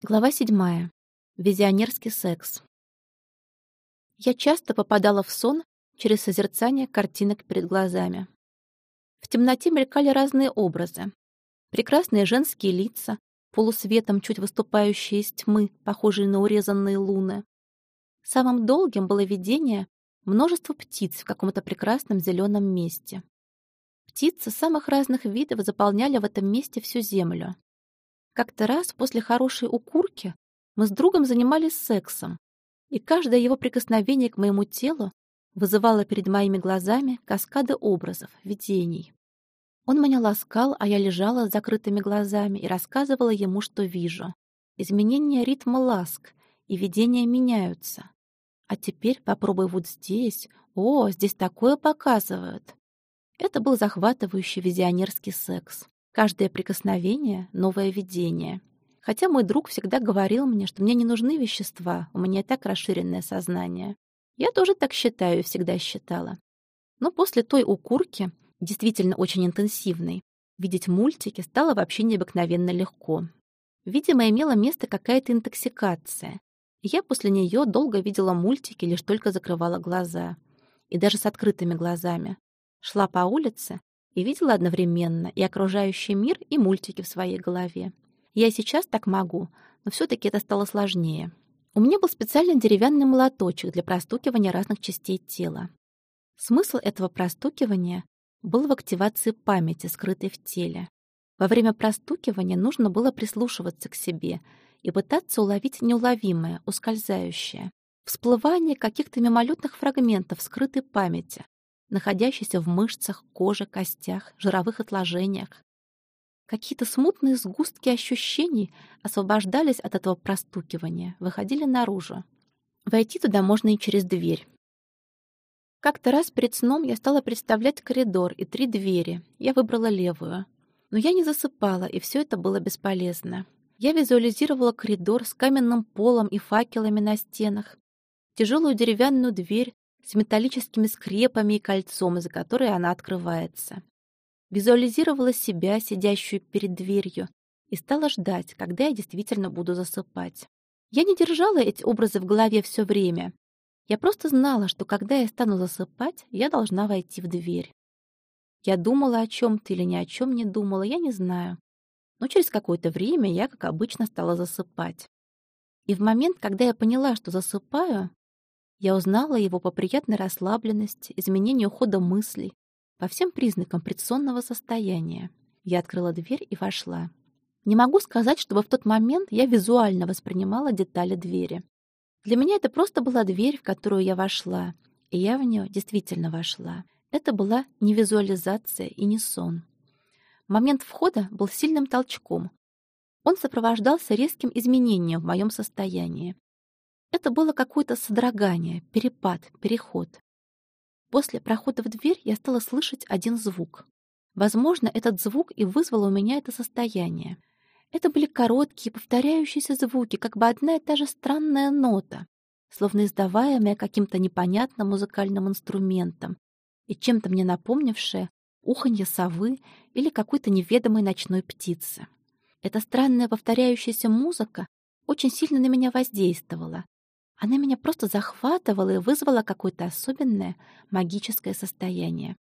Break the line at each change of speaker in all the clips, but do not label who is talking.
Глава седьмая. Визионерский секс. Я часто попадала в сон через созерцание картинок перед глазами. В темноте мелькали разные образы. Прекрасные женские лица, полусветом чуть выступающие из тьмы, похожие на урезанные луны. Самым долгим было видение множества птиц в каком-то прекрасном зеленом месте. Птицы самых разных видов заполняли в этом месте всю землю. Как-то раз после хорошей укурки мы с другом занимались сексом, и каждое его прикосновение к моему телу вызывало перед моими глазами каскады образов, видений. Он меня ласкал, а я лежала с закрытыми глазами и рассказывала ему, что вижу. Изменения ритма ласк и видения меняются. А теперь попробуй вот здесь. О, здесь такое показывают. Это был захватывающий визионерский секс. Каждое прикосновение — новое видение. Хотя мой друг всегда говорил мне, что мне не нужны вещества, у меня так расширенное сознание. Я тоже так считаю и всегда считала. Но после той укурки, действительно очень интенсивной, видеть мультики стало вообще необыкновенно легко. Видимо, имела место какая-то интоксикация. Я после нее долго видела мультики, лишь только закрывала глаза. И даже с открытыми глазами. Шла по улице и видела одновременно и окружающий мир, и мультики в своей голове. Я сейчас так могу, но все-таки это стало сложнее. У меня был специальный деревянный молоточек для простукивания разных частей тела. Смысл этого простукивания был в активации памяти, скрытой в теле. Во время простукивания нужно было прислушиваться к себе и пытаться уловить неуловимое, ускользающее, всплывание каких-то мимолетных фрагментов скрытой памяти, находящийся в мышцах, коже, костях, жировых отложениях. Какие-то смутные сгустки ощущений освобождались от этого простукивания, выходили наружу. Войти туда можно и через дверь. Как-то раз перед сном я стала представлять коридор и три двери. Я выбрала левую. Но я не засыпала, и все это было бесполезно. Я визуализировала коридор с каменным полом и факелами на стенах, тяжелую деревянную дверь с металлическими скрепами и кольцом, из-за которой она открывается. Визуализировала себя, сидящую перед дверью, и стала ждать, когда я действительно буду засыпать. Я не держала эти образы в голове все время. Я просто знала, что когда я стану засыпать, я должна войти в дверь. Я думала о чем-то или ни о чем не думала, я не знаю. Но через какое-то время я, как обычно, стала засыпать. И в момент, когда я поняла, что засыпаю, я узнала его по приятной расслабленности, изменению хода мыслей, по всем признакам предсонного состояния. Я открыла дверь и вошла. Не могу сказать, чтобы в тот момент я визуально воспринимала детали двери. Для меня это просто была дверь, в которую я вошла, и я в нее действительно вошла. Это была не визуализация и не сон. Момент входа был сильным толчком. Он сопровождался резким изменением в моем состоянии. Это было какое-то содрогание, перепад, переход. После прохода в дверь я стала слышать один звук. Возможно, этот звук и вызвал у меня это состояние. Это были короткие, повторяющиеся звуки, как бы одна и та же странная нота, словно издаваемая каким-то непонятным музыкальным инструментом и чем-то мне напомнившая уханье совы или какой-то неведомой ночной птицы. Эта странная повторяющаяся музыка очень сильно на меня воздействовала, она меня просто захватывала и вызвала какое-то особенное магическое состояние.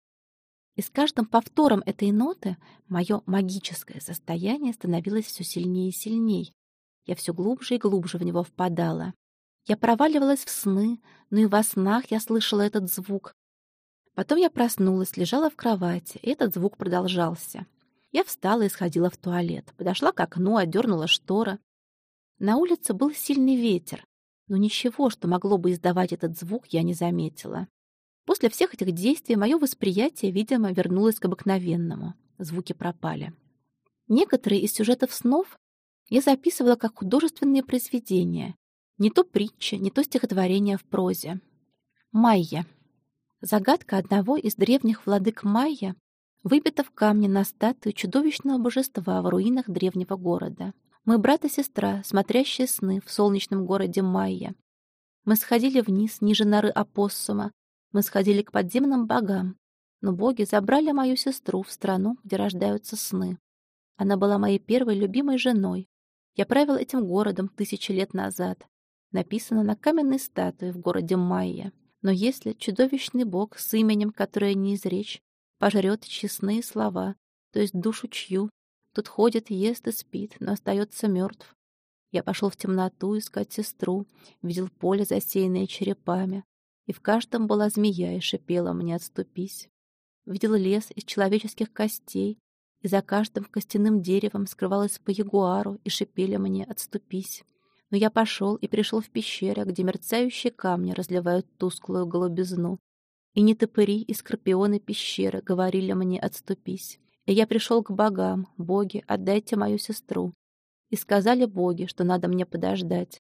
И с каждым повтором этой ноты мое магическое состояние становилось все сильнее и сильнее. Я все глубже и глубже в него впадала. Я проваливалась в сны, но и во снах я слышала этот звук. Потом я проснулась, лежала в кровати, и этот звук продолжался. Я встала и сходила в туалет, подошла к окну, отдернула шторы. На улице был сильный ветер, но ничего, что могло бы издавать этот звук, я не заметила. После всех этих действий мое восприятие, видимо, вернулось к обыкновенному. Звуки пропали. Некоторые из сюжетов снов я записывала как художественные произведения. Не то притча, не то стихотворение в прозе. Майя. Загадка одного из древних владык Майя выбита в камне на статую чудовищного божества в руинах древнего города. Мы брат и сестра, смотрящие сны в солнечном городе Майя. Мы сходили вниз, ниже норы опоссума. Мы сходили к подземным богам. Но боги забрали мою сестру в страну, где рождаются сны. Она была моей первой любимой женой. Я правил этим городом тысячи лет назад. Написано на каменной статуе в городе Майя. Но если чудовищный бог с именем, которое не изречь, пожрет честные слова, то есть душу чью, тут ходит, ест и спит, но остается мертв. Я пошел в темноту искать сестру, видел поле, засеянное черепами, и в каждом была змея и шипела мне «отступись». Видел лес из человеческих костей, и за каждым костяным деревом скрывалась по ягуару и шипели мне «отступись». Но я пошел и пришел в пещеры, где мерцающие камни разливают тусклую голубизну. И не топыри и скорпионы пещеры говорили мне «отступись». И я пришел к богам, боги, отдайте мою сестру. И сказали боги, что надо мне подождать.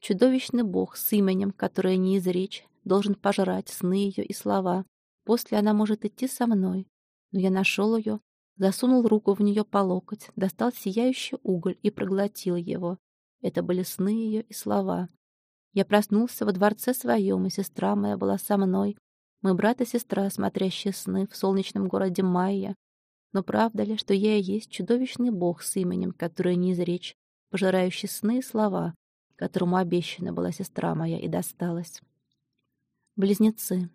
Чудовищный бог с именем, которое не изречь, должен пожрать сны ее и слова. После она может идти со мной. Но я нашел ее, засунул руку в нее по локоть, достал сияющий уголь и проглотил его. Это были сны ее и слова. Я проснулся во дворце своем, и сестра моя была со мной. Мы брат и сестра, смотрящие сны в солнечном городе Майя. Но правда ли, что я и есть чудовищный бог с именем, которое не изречь, пожирающий сны и слова, которому обещана была сестра моя и досталась? Близнецы.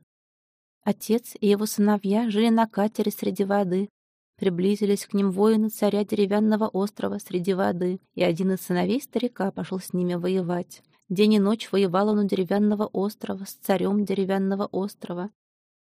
Отец и его сыновья жили на катере среди воды, Приблизились к ним воины царя деревянного острова среди воды, и один из сыновей старика пошел с ними воевать. День и ночь воевал он у деревянного острова с царем деревянного острова.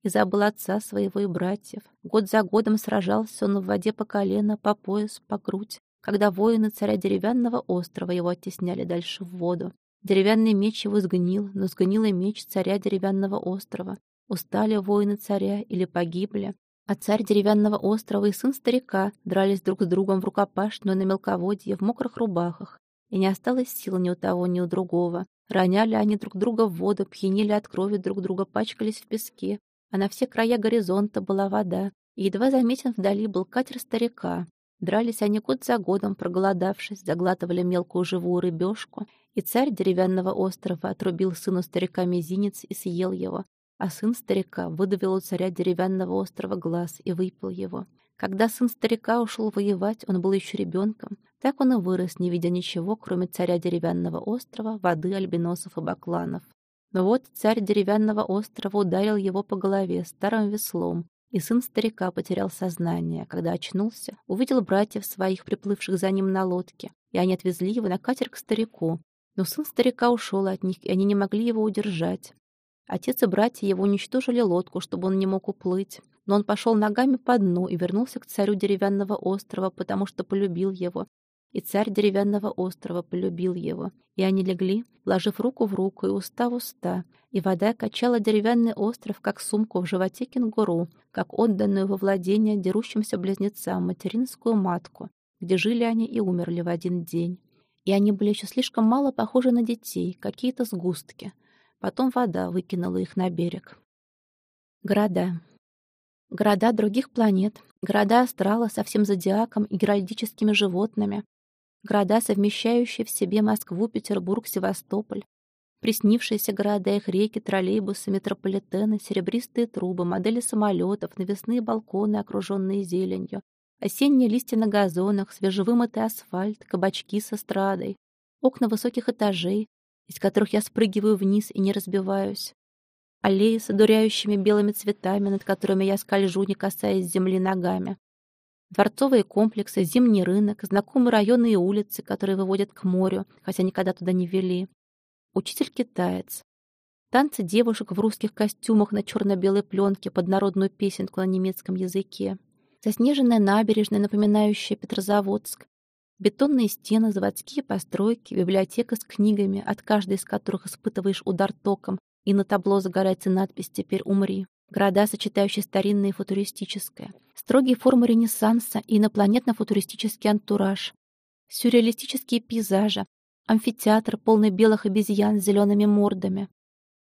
И забыл отца своего и братьев. Год за годом сражался он в воде по колено, по пояс, по грудь, когда воины царя деревянного острова его оттесняли дальше в воду. Деревянный меч его сгнил, но сгнил и меч царя деревянного острова. Устали воины царя или погибли, а царь деревянного острова и сын старика дрались друг с другом в рукопашную на мелководье в мокрых рубахах, и не осталось сил ни у того, ни у другого. Роняли они друг друга в воду, пьянили от крови друг друга, пачкались в песке, а на все края горизонта была вода, и едва заметен вдали был катер старика. Дрались они год за годом, проголодавшись, заглатывали мелкую живую рыбешку, и царь деревянного острова отрубил сыну старика мизинец и съел его, а сын старика выдавил у царя деревянного острова глаз и выпил его. Когда сын старика ушел воевать, он был еще ребенком. Так он и вырос, не видя ничего, кроме царя деревянного острова, воды, альбиносов и бакланов. Но вот царь деревянного острова ударил его по голове старым веслом, и сын старика потерял сознание. Когда очнулся, увидел братьев своих, приплывших за ним на лодке, и они отвезли его на катер к старику. Но сын старика ушел от них, и они не могли его удержать. Отец и братья его уничтожили лодку, чтобы он не мог уплыть. Но он пошел ногами по дну и вернулся к царю деревянного острова, потому что полюбил его. И царь деревянного острова полюбил его. И они легли, вложив руку в руку и уста в уста. И вода качала деревянный остров, как сумку в животе кенгуру, как отданную во владение дерущимся близнецам материнскую матку, где жили они и умерли в один день. И они были еще слишком мало похожи на детей, какие-то сгустки — Потом вода выкинула их на берег. Города. Города других планет, города астрала со всем зодиаком и геральдическими животными, города, совмещающие в себе Москву, Петербург, Севастополь, приснившиеся города, их реки, троллейбусы, метрополитены, серебристые трубы, модели самолетов, навесные балконы, окруженные зеленью, осенние листья на газонах, свежевымытый асфальт, кабачки с эстрадой, окна высоких этажей, из которых я спрыгиваю вниз и не разбиваюсь. Аллеи с одуряющими белыми цветами, над которыми я скольжу, не касаясь земли ногами. Дворцовые комплексы, зимний рынок, знакомые районы и улицы, которые выводят к морю, хотя никогда туда не вели. Учитель-китаец. Танцы девушек в русских костюмах на черно-белой пленке под народную песенку на немецком языке. Заснеженная набережная, напоминающая Петрозаводск, Бетонные стены, заводские постройки, библиотека с книгами, от каждой из которых испытываешь удар током, и на табло загорается надпись «Теперь умри». Города, сочетающие старинное и футуристическое. Строгие формы Ренессанса и инопланетно-футуристический антураж. Сюрреалистические пейзажи. Амфитеатр, полный белых обезьян с зелеными мордами.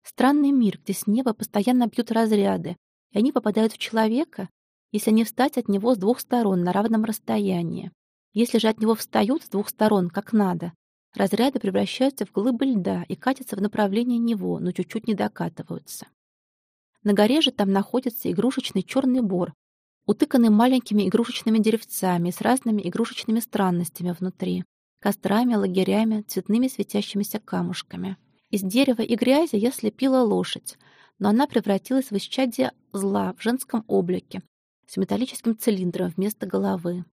Странный мир, где с неба постоянно бьют разряды, и они попадают в человека, если не встать от него с двух сторон на равном расстоянии. Если же от него встают с двух сторон, как надо, разряды превращаются в глыбы льда и катятся в направлении него, но чуть-чуть не докатываются. На горе же там находится игрушечный черный бор, утыканный маленькими игрушечными деревцами с разными игрушечными странностями внутри. кострами, лагерями, цветными светящимися камушками. Из дерева и грязи я слепила лошадь, но она превратилась в исчадие зла в женском облике, с металлическим цилиндром вместо головы.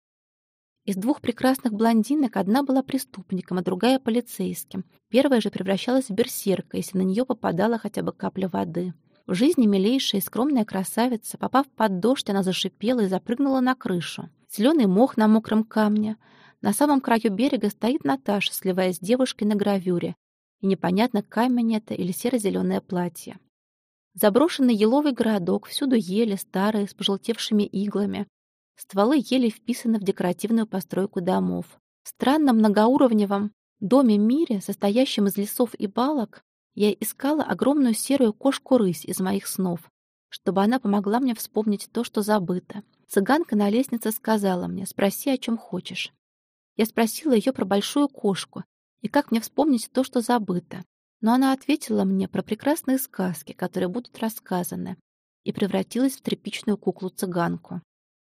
Из двух прекрасных блондинок одна была преступником, а другая — полицейским. Первая же превращалась в берсерка, если на нее попадала хотя бы капля воды. В жизни милейшая и скромная красавица, попав под дождь, она зашипела и запрыгнула на крышу. Зеленый мох на мокром камне. На самом краю берега стоит Наташа, сливаясь с девушкой на гравюре. И непонятно, камень это или серо-зеленое платье. Заброшенный еловый городок, всюду ели, старые, с пожелтевшими иглами. Стволы ели вписаны в декоративную постройку домов. В странном многоуровневом доме-мире, состоящем из лесов и балок, я искала огромную серую кошку-рысь из моих снов, чтобы она помогла мне вспомнить то, что забыто. Цыганка на лестнице сказала мне, спроси, о чем хочешь. Я спросила ее про большую кошку и как мне вспомнить то, что забыто. Но она ответила мне про прекрасные сказки, которые будут рассказаны, и превратилась в тряпичную куклу-цыганку.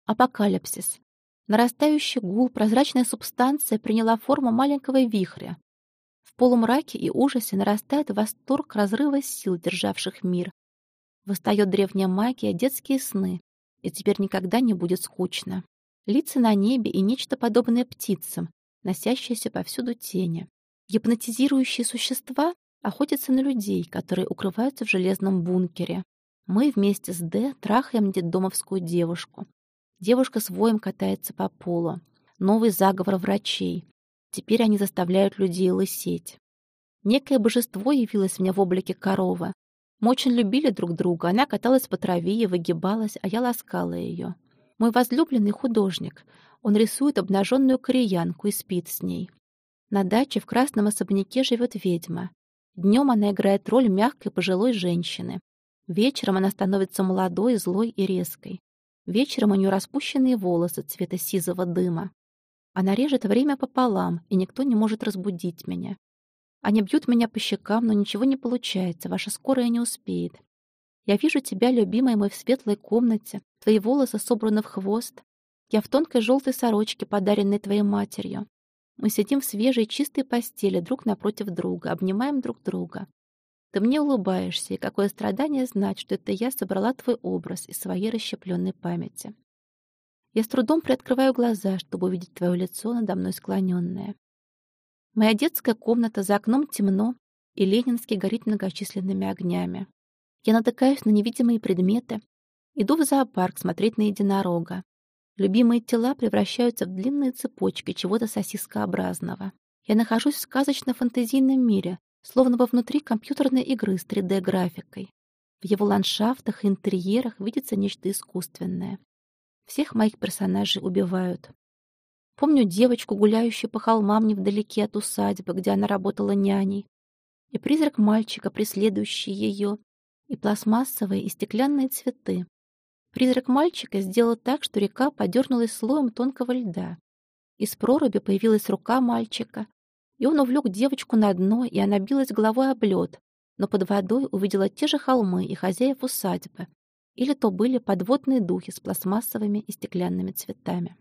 Апокалипсис. Нарастающий гул, прозрачная субстанция приняла форму маленького вихря. В полумраке и ужасе нарастает восторг разрыва сил, державших мир. Восстает древняя магия, детские сны, и теперь никогда не будет скучно. Лица на небе и нечто подобное птицам, носящиеся повсюду тени. Гипнотизирующие существа охотятся на людей, которые укрываются в железном бункере. Мы вместе с Д трахаем детдомовскую девушку. Девушка с воем катается по полу. Новый заговор врачей. Теперь они заставляют людей лысеть. Некое божество явилось мне в облике коровы. Мы очень любили друг друга. Она каталась по траве и выгибалась, а я ласкала ее. Мой возлюбленный художник. Он рисует обнаженную кореянку и спит с ней. На даче в красном особняке живет ведьма. Днем она играет роль мягкой пожилой женщины. Вечером она становится молодой, злой и резкой. Вечером у нее распущенные волосы цвета сизого дыма. Она режет время пополам, и никто не может разбудить меня. Они бьют меня по щекам, но ничего не получается, ваша скорая не успеет. Я вижу тебя, любимая мой, в светлой комнате, твои волосы собраны в хвост. Я в тонкой желтой сорочке, подаренной твоей матерью. Мы сидим в свежей чистой постели друг напротив друга, обнимаем друг друга. Ты мне улыбаешься, и какое страдание знать, что это я собрала твой образ из своей расщепленной памяти. Я с трудом приоткрываю глаза, чтобы увидеть твое лицо надо мной склоненное. Моя детская комната за окном темно, и Ленинский горит многочисленными огнями. Я натыкаюсь на невидимые предметы, иду в зоопарк смотреть на единорога. Любимые тела превращаются в длинные цепочки чего-то сосискообразного. Я нахожусь в сказочно-фантазийном мире, словно во внутри компьютерной игры с 3D-графикой. В его ландшафтах и интерьерах видится нечто искусственное. Всех моих персонажей убивают. Помню девочку, гуляющую по холмам невдалеке от усадьбы, где она работала няней, и призрак мальчика, преследующий ее, и пластмассовые и стеклянные цветы. Призрак мальчика сделал так, что река подернулась слоем тонкого льда. Из проруби появилась рука мальчика, и он увлек девочку на дно, и она билась головой об лед, но под водой увидела те же холмы и хозяев усадьбы. Или то были подводные духи с пластмассовыми и стеклянными цветами.